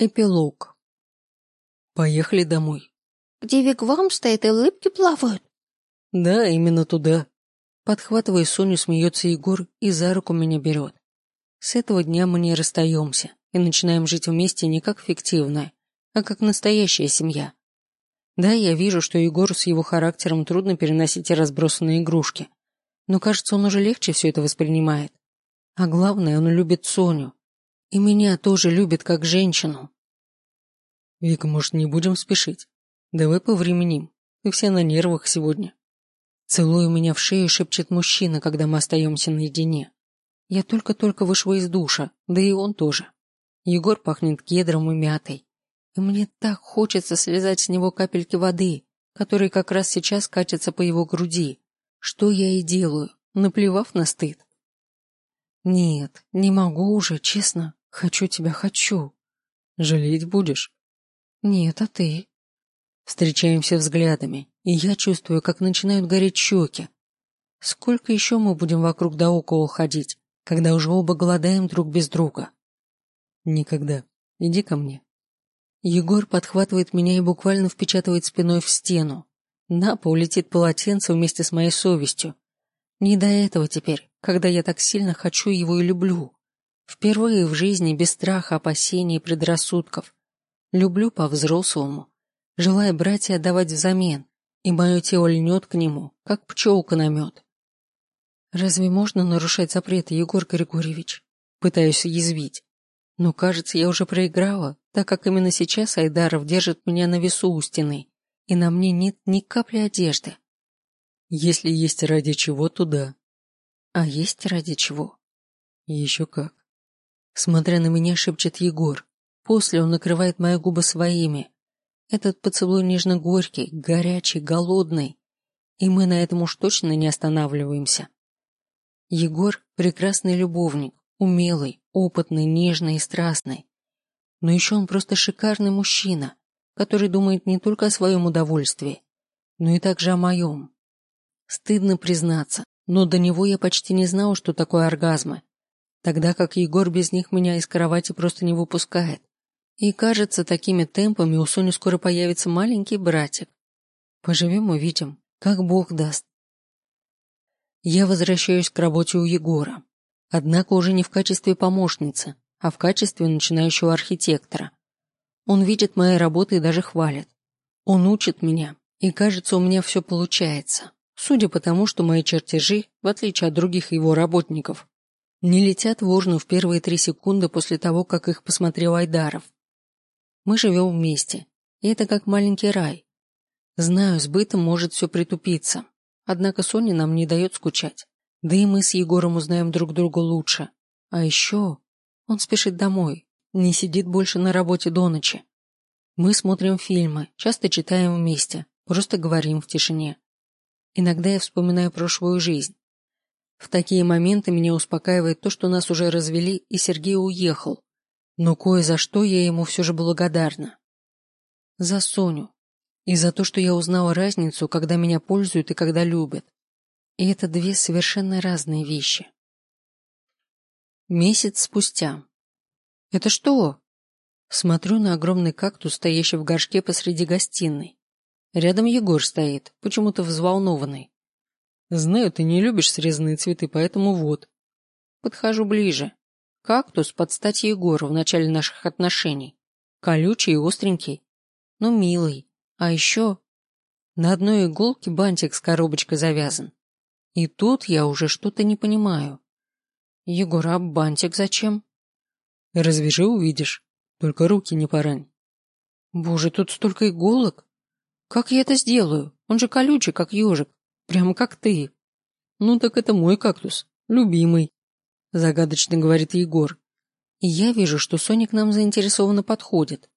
Эпилог. Поехали домой. Где вигвам стоит и улыбки плавают? Да, именно туда. Подхватывая Соню, смеется Егор и за руку меня берет. С этого дня мы не расстаемся и начинаем жить вместе не как фиктивная, а как настоящая семья. Да, я вижу, что Егору с его характером трудно переносить разбросанные игрушки, но кажется, он уже легче все это воспринимает. А главное, он любит Соню, и меня тоже любит как женщину. Вика, может, не будем спешить? Давай повременим. Ты вся на нервах сегодня. Целуя меня в шею, шепчет мужчина, когда мы остаемся наедине. Я только-только вышла из душа, да и он тоже. Егор пахнет кедром и мятой. И мне так хочется слезать с него капельки воды, которые как раз сейчас катятся по его груди. Что я и делаю, наплевав на стыд. Нет, не могу уже, честно. Хочу тебя, хочу. Жалеть будешь? Нет, а ты? Встречаемся взглядами, и я чувствую, как начинают гореть щеки. Сколько еще мы будем вокруг да около ходить, когда уже оба голодаем друг без друга? Никогда. Иди ко мне. Егор подхватывает меня и буквально впечатывает спиной в стену. На пол летит полотенце вместе с моей совестью. Не до этого теперь, когда я так сильно хочу его и люблю. Впервые в жизни без страха, опасений и предрассудков. Люблю по-взрослому, желая брать и отдавать взамен, и мое тело льнет к нему, как пчелка на мед. Разве можно нарушать запреты, Егор Григорьевич? Пытаюсь язвить. Но, кажется, я уже проиграла, так как именно сейчас Айдаров держит меня на весу у стены, и на мне нет ни капли одежды. Если есть ради чего, то да. А есть ради чего? Еще как. Смотря на меня, шепчет Егор. После он накрывает мои губы своими. Этот поцелуй нежно-горький, горячий, голодный. И мы на этом уж точно не останавливаемся. Егор – прекрасный любовник, умелый, опытный, нежный и страстный. Но еще он просто шикарный мужчина, который думает не только о своем удовольствии, но и также о моем. Стыдно признаться, но до него я почти не знал, что такое оргазмы тогда как Егор без них меня из кровати просто не выпускает. И кажется, такими темпами у Сони скоро появится маленький братик. Поживем увидим, как Бог даст. Я возвращаюсь к работе у Егора, однако уже не в качестве помощницы, а в качестве начинающего архитектора. Он видит мои работы и даже хвалит. Он учит меня, и кажется, у меня все получается, судя по тому, что мои чертежи, в отличие от других его работников, не летят в урну в первые три секунды после того, как их посмотрел Айдаров. Мы живем вместе, и это как маленький рай. Знаю, с бытом может все притупиться, однако Соня нам не дает скучать. Да и мы с Егором узнаем друг друга лучше. А еще он спешит домой, не сидит больше на работе до ночи. Мы смотрим фильмы, часто читаем вместе, просто говорим в тишине. Иногда я вспоминаю прошлую жизнь, в такие моменты меня успокаивает то, что нас уже развели, и Сергей уехал. Но кое за что я ему все же благодарна. За Соню. И за то, что я узнала разницу, когда меня пользуют и когда любят. И это две совершенно разные вещи. Месяц спустя. Это что? Смотрю на огромный кактус, стоящий в горшке посреди гостиной. Рядом Егор стоит, почему-то взволнованный. Знаю, ты не любишь срезанные цветы, поэтому вот. Подхожу ближе. Кактус под стать Егору в начале наших отношений. Колючий и остренький. Но милый. А еще... На одной иголке бантик с коробочкой завязан. И тут я уже что-то не понимаю. Егор, а бантик зачем? Развяжи, увидишь. Только руки не порань. Боже, тут столько иголок. Как я это сделаю? Он же колючий, как ежик. Прямо как ты. Ну так это мой кактус, любимый, загадочно говорит Егор. И я вижу, что Соня к нам заинтересованно подходит.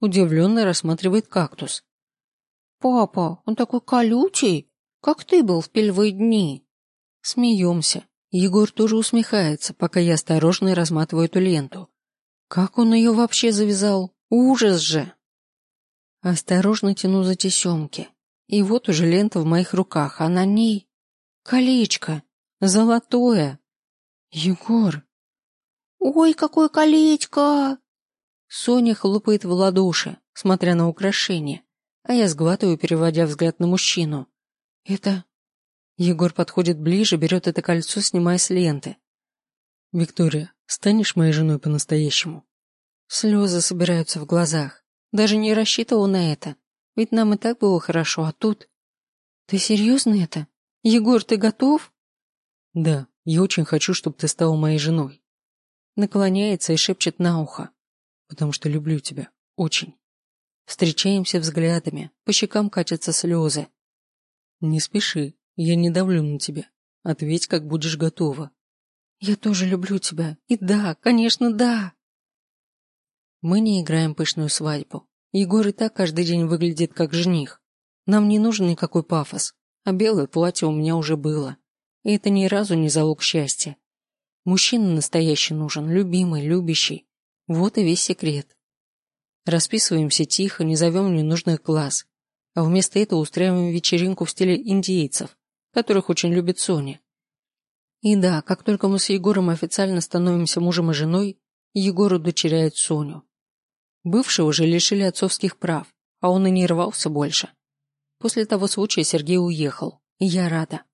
Удивленно рассматривает кактус. Папа, он такой колючий, как ты был в первые дни. Смеемся. Егор тоже усмехается, пока я осторожно разматываю эту ленту. Как он ее вообще завязал? Ужас же! Осторожно тяну за тесемки. И вот уже лента в моих руках, а на ней колечко, золотое. Егор. Ой, какое колечко! Соня хлопает в ладоши, смотря на украшение, а я сглатываю, переводя взгляд на мужчину. Это... Егор подходит ближе, берет это кольцо, снимая с ленты. «Виктория, станешь моей женой по-настоящему?» Слезы собираются в глазах. Даже не рассчитывал на это. Ведь нам и так было хорошо, а тут... Ты серьезно это? Егор, ты готов? Да, я очень хочу, чтобы ты стала моей женой. Наклоняется и шепчет на ухо. Потому что люблю тебя. Очень. Встречаемся взглядами, по щекам катятся слезы. Не спеши, я не давлю на тебя. Ответь, как будешь готова. Я тоже люблю тебя. И да, конечно, да. Мы не играем пышную свадьбу. Егор и так каждый день выглядит как жених. Нам не нужен никакой пафос, а белое платье у меня уже было. И это ни разу не залог счастья. Мужчина настоящий нужен, любимый, любящий. Вот и весь секрет. Расписываемся тихо, не зовем ненужных глаз, а вместо этого устраиваем вечеринку в стиле индейцев, которых очень любит Соня. И да, как только мы с Егором официально становимся мужем и женой, Егор удочеряет Соню. Бывшего же лишили отцовских прав, а он и не рвался больше. После того случая Сергей уехал, и я рада.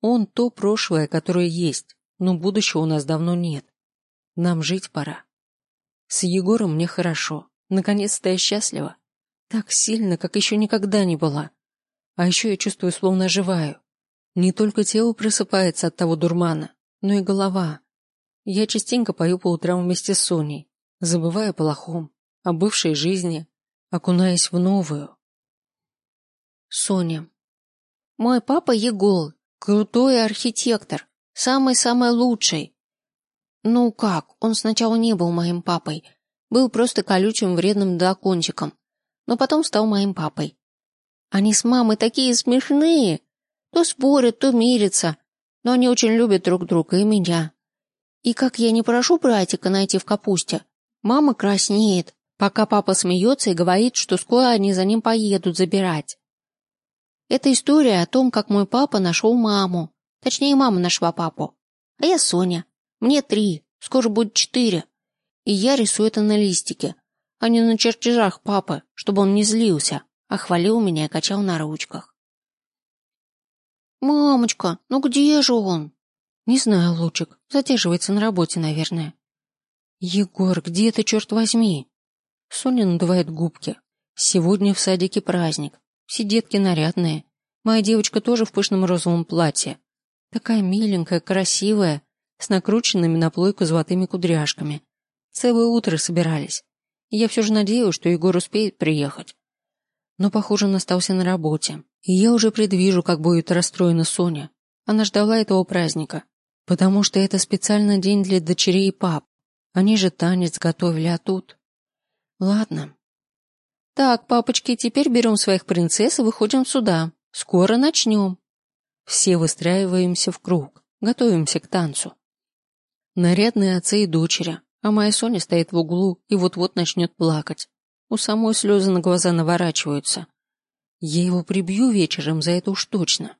Он то прошлое, которое есть, но будущего у нас давно нет. Нам жить пора. С Егором мне хорошо. Наконец-то я счастлива. Так сильно, как еще никогда не была. А еще я чувствую, словно оживаю. Не только тело просыпается от того дурмана, но и голова. Я частенько пою по утрам вместе с Соней, забывая о плохом, о бывшей жизни, окунаясь в новую. Соня. Мой папа Егол, крутой архитектор, самый-самый лучший. Ну как, он сначала не был моим папой, был просто колючим вредным дракончиком, но потом стал моим папой. Они с мамой такие смешные, то спорят, то мирятся, но они очень любят друг друга и меня. И как я не прошу братика найти в капусте, мама краснеет, пока папа смеется и говорит, что скоро они за ним поедут забирать. Это история о том, как мой папа нашел маму. Точнее, мама нашла папу. А я Соня. Мне три, скоро будет четыре. И я рисую это на листике, а не на чертежах папы, чтобы он не злился, а хвалил меня и качал на ручках. «Мамочка, ну где же он?» Не знаю, Лучик. Задерживается на работе, наверное. Егор, где ты, черт возьми? Соня надувает губки. Сегодня в садике праздник. Все детки нарядные. Моя девочка тоже в пышном розовом платье. Такая миленькая, красивая, с накрученными на плойку золотыми кудряшками. Целое утро собирались. И я все же надеялась, что Егор успеет приехать. Но, похоже, он остался на работе. И я уже предвижу, как будет расстроена Соня. Она ждала этого праздника. Потому что это специально день для дочерей и пап. Они же танец готовили, а тут... Ладно. Так, папочки, теперь берем своих принцесс и выходим сюда. Скоро начнем. Все выстраиваемся в круг, готовимся к танцу. Нарядные отцы и дочери, а моя Соня стоит в углу и вот-вот начнет плакать. У самой слезы на глаза наворачиваются. Я его прибью вечером за это уж точно.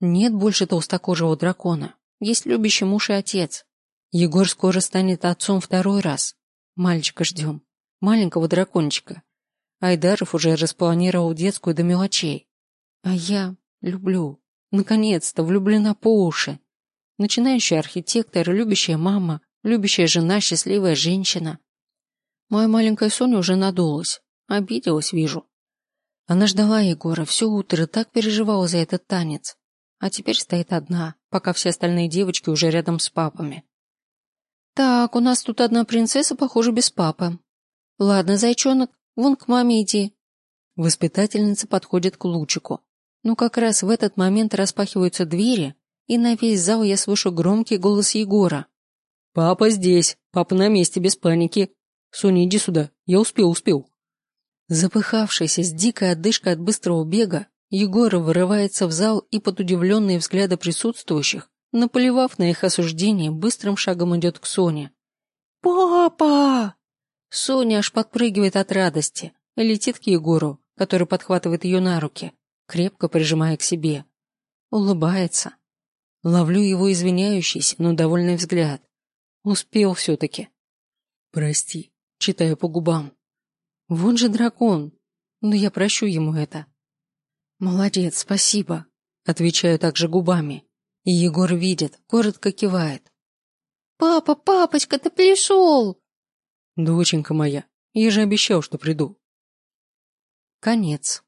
Нет больше толстокожего дракона. Есть любящий муж и отец. Егор скоро станет отцом второй раз. Мальчика ждем. Маленького дракончика. Айдаров уже распланировал детскую до мелочей. А я люблю. Наконец-то влюблена по уши. Начинающий архитектор, любящая мама, любящая жена, счастливая женщина. Моя маленькая Соня уже надулась. Обиделась, вижу. Она ждала Егора все утро, так переживала за этот танец. А теперь стоит одна, пока все остальные девочки уже рядом с папами. Так, у нас тут одна принцесса, похоже, без папы. Ладно, зайчонок, вон к маме иди. Воспитательница подходит к лучику. Но как раз в этот момент распахиваются двери, и на весь зал я слышу громкий голос Егора. «Папа здесь! Папа на месте, без паники! Соня, иди сюда! Я успел, успел!» Запыхавшийся с дикой отдышкой от быстрого бега, Егор вырывается в зал и под удивленные взгляды присутствующих, наплевав на их осуждение, быстрым шагом идет к Соне. «Папа!» Соня аж подпрыгивает от радости и летит к Егору, который подхватывает ее на руки, крепко прижимая к себе. Улыбается. Ловлю его извиняющийся, но довольный взгляд. Успел все-таки. «Прости, читая по губам. Вот же дракон. Но я прощу ему это. Молодец, спасибо. Отвечаю также губами. И Егор видит, коротко кивает. «Папа, папочка, ты пришел!» «Доченька моя, я же обещал, что приду». Конец.